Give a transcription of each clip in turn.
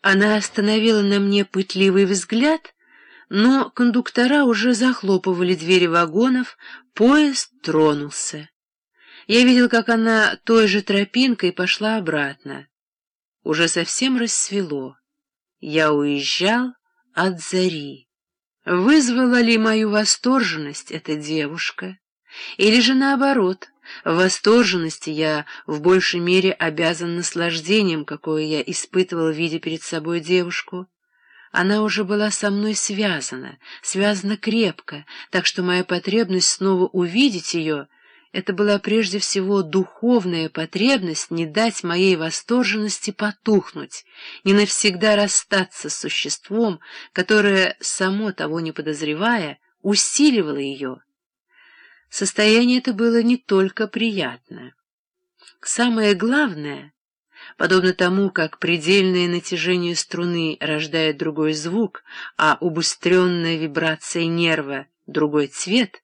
Она остановила на мне пытливый взгляд, но кондуктора уже захлопывали двери вагонов, поезд тронулся. Я видел, как она той же тропинкой пошла обратно. Уже совсем рассвело. Я уезжал от зари. Вызвала ли мою восторженность эта девушка? Или же наоборот — в восторженности я в большей мере обязан наслаждением, какое я испытывал, видя перед собой девушку. Она уже была со мной связана, связана крепко, так что моя потребность снова увидеть ее — это была прежде всего духовная потребность не дать моей восторженности потухнуть, не навсегда расстаться с существом, которое, само того не подозревая, усиливало ее, Состояние это было не только приятное. Самое главное, подобно тому, как предельное натяжение струны рождает другой звук, а убыстренная вибрация нерва — другой цвет,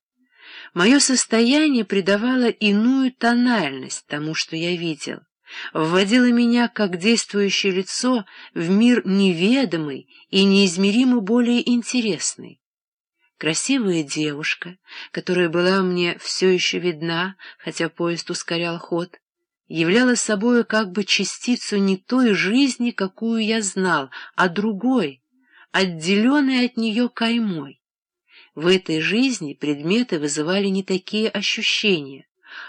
мое состояние придавало иную тональность тому, что я видел, вводило меня, как действующее лицо, в мир неведомый и неизмеримо более интересный. Красивая девушка, которая была мне все еще видна, хотя поезд ускорял ход, являла собой как бы частицу не той жизни, какую я знал, а другой, отделенной от нее каймой. В этой жизни предметы вызывали не такие ощущения,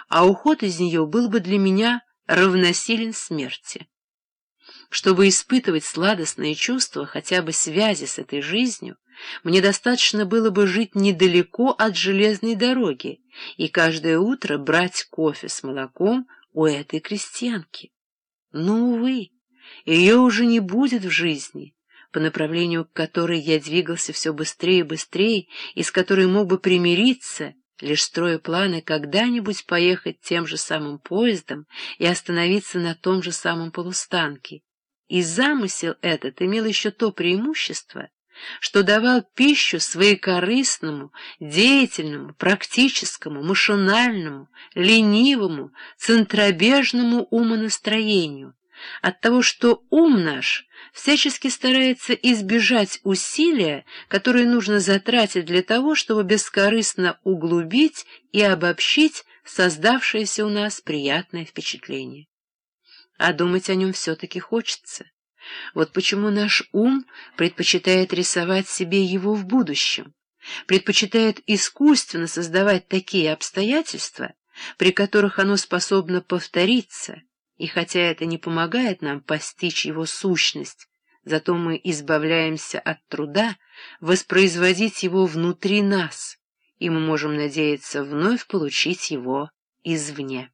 а уход из нее был бы для меня равносилен смерти. Чтобы испытывать сладостные чувства хотя бы связи с этой жизнью, мне достаточно было бы жить недалеко от железной дороги и каждое утро брать кофе с молоком у этой крестьянки. Но, увы, ее уже не будет в жизни, по направлению к которой я двигался все быстрее и быстрее, и с которой мог бы примириться, лишь строя планы когда-нибудь поехать тем же самым поездом и остановиться на том же самом полустанке. И замысел этот имел еще то преимущество, что давал пищу своекорыстному, деятельному, практическому, машинальному, ленивому, центробежному умонастроению, от того, что ум наш всячески старается избежать усилия, которые нужно затратить для того, чтобы бескорыстно углубить и обобщить создавшееся у нас приятное впечатление. А думать о нем все-таки хочется. Вот почему наш ум предпочитает рисовать себе его в будущем, предпочитает искусственно создавать такие обстоятельства, при которых оно способно повториться, и хотя это не помогает нам постичь его сущность, зато мы избавляемся от труда воспроизводить его внутри нас, и мы можем надеяться вновь получить его извне.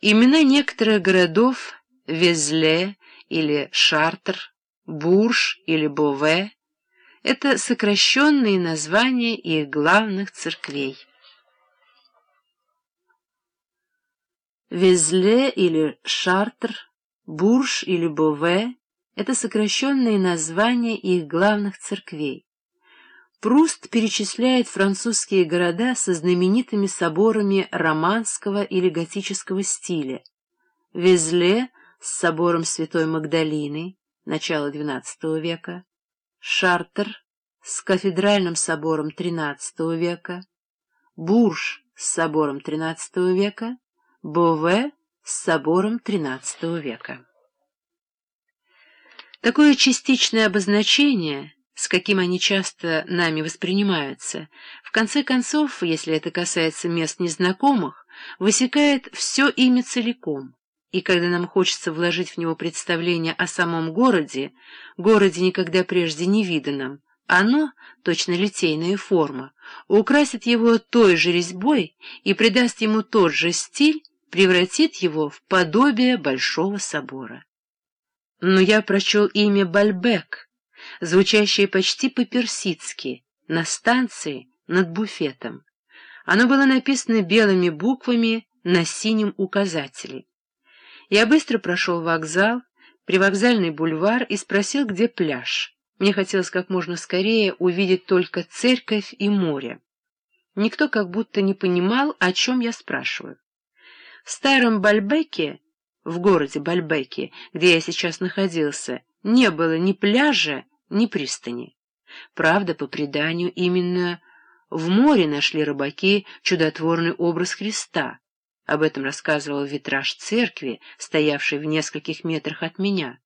Имена некоторых городов Везле или Шартер, Бурж или Бове — это сокращенные названия их главных церквей. Везле или Шартер, Бурж или Бове — это сокращенные названия их главных церквей. Пруст перечисляет французские города со знаменитыми соборами романского или готического стиля. Везле — с собором Святой Магдалины, начала XII века, Шартер с кафедральным собором XIII века, Бурж с собором XIII века, Бове с собором XIII века. Такое частичное обозначение, с каким они часто нами воспринимаются, в конце концов, если это касается мест незнакомых, высекает все имя целиком и когда нам хочется вложить в него представление о самом городе, городе никогда прежде не виданном, оно, точно литейная форма, украсит его той же резьбой и придаст ему тот же стиль, превратит его в подобие Большого собора. Но я прочел имя Бальбек, звучащее почти по-персидски, на станции над буфетом. Оно было написано белыми буквами на синем указателе. Я быстро прошел вокзал, привокзальный бульвар и спросил, где пляж. Мне хотелось как можно скорее увидеть только церковь и море. Никто как будто не понимал, о чем я спрашиваю. В старом Бальбеке, в городе Бальбеке, где я сейчас находился, не было ни пляжа, ни пристани. Правда, по преданию, именно в море нашли рыбаки чудотворный образ Христа — об этом рассказывал витраж церкви, стоявший в нескольких метрах от меня.